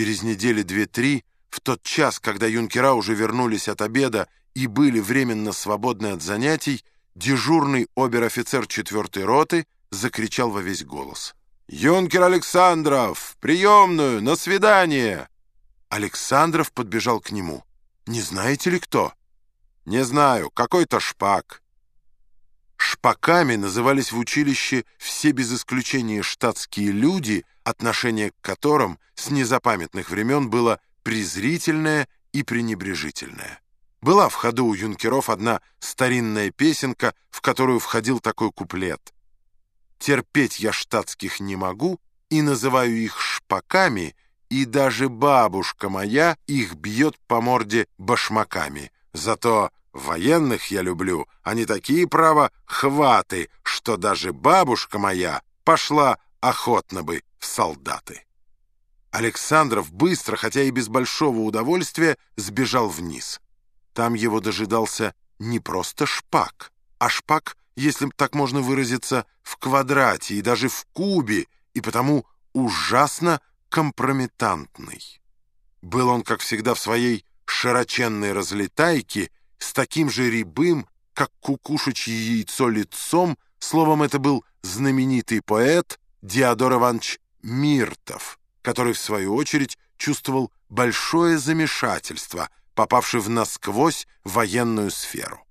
Через недели две-три, в тот час, когда юнкера уже вернулись от обеда и были временно свободны от занятий, дежурный обер-офицер четвертой роты закричал во весь голос. «Юнкер Александров! Приемную! На свидание!» Александров подбежал к нему. «Не знаете ли кто?» «Не знаю. Какой-то шпак». Шпаками назывались в училище все без исключения штатские люди, отношение к которым с незапамятных времен было презрительное и пренебрежительное. Была в ходу у юнкеров одна старинная песенка, в которую входил такой куплет. «Терпеть я штатских не могу и называю их шпаками, и даже бабушка моя их бьет по морде башмаками. Зато военных я люблю, они такие, право, хваты, что даже бабушка моя пошла охотно бы в солдаты». Александров быстро, хотя и без большого удовольствия, сбежал вниз. Там его дожидался не просто шпак, а шпак, если так можно выразиться, в квадрате и даже в кубе, и потому ужасно компрометантный. Был он, как всегда, в своей широченной разлетайке, с таким же рябым, как кукушечье яйцо лицом, словом, это был знаменитый поэт Диодор Иванович Миртов, который, в свою очередь, чувствовал большое замешательство — попавший в насквозь военную сферу.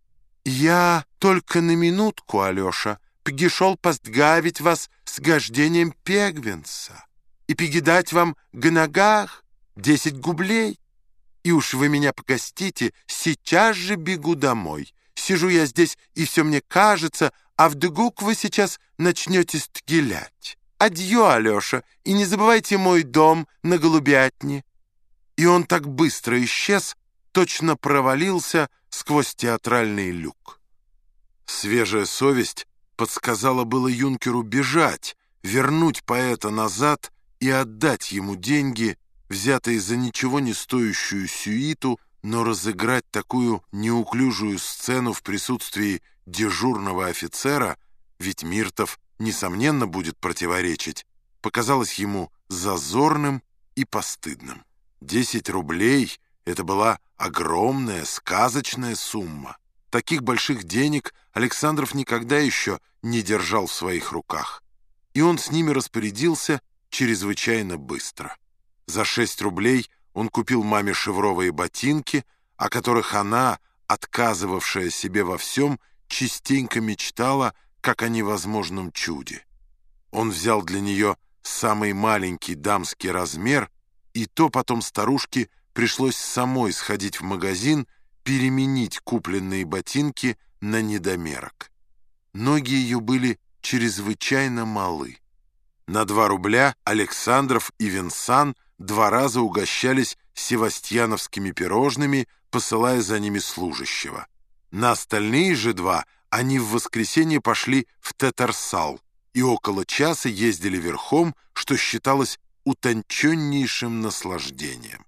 «Я только на минутку, Алеша, пришел постгавить вас с гождением Пегвинса и пегидать вам к ногах десять гублей. И уж вы меня погостите, сейчас же бегу домой. Сижу я здесь, и все мне кажется, а вдруг вы сейчас начнете стгилять. Адьё, Алеша, и не забывайте мой дом на Голубятне». И он так быстро исчез, точно провалился сквозь театральный люк. Свежая совесть подсказала было юнкеру бежать, вернуть поэта назад и отдать ему деньги, взятые за ничего не стоящую сюиту, но разыграть такую неуклюжую сцену в присутствии дежурного офицера, ведь Миртов, несомненно, будет противоречить, показалось ему зазорным и постыдным. Десять рублей — это была огромная, сказочная сумма. Таких больших денег Александров никогда еще не держал в своих руках. И он с ними распорядился чрезвычайно быстро. За 6 рублей он купил маме шевровые ботинки, о которых она, отказывавшая себе во всем, частенько мечтала, как о невозможном чуде. Он взял для нее самый маленький дамский размер, и то потом старушке пришлось самой сходить в магазин, переменить купленные ботинки на недомерок. Ноги ее были чрезвычайно малы. На два рубля Александров и Винсан два раза угощались севастьяновскими пирожными, посылая за ними служащего. На остальные же два они в воскресенье пошли в Тетерсал и около часа ездили верхом, что считалось утонченнейшим наслаждением.